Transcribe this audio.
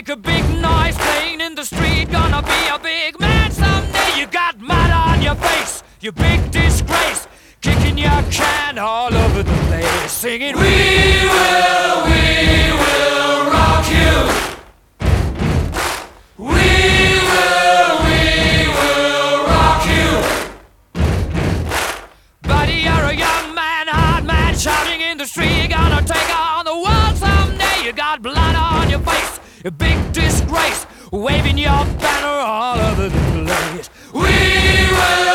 make a big noise playing in the street. Gonna be a big man someday. You got mud on your face, you big disgrace. Kicking your can all over the place, singing, We will, we will rock you. We will, we will rock you. Buddy, you're a young man, hard man, shouting in the street. Gonna take on the world someday. You got blood a big disgrace, waving your banner all over the place. We will.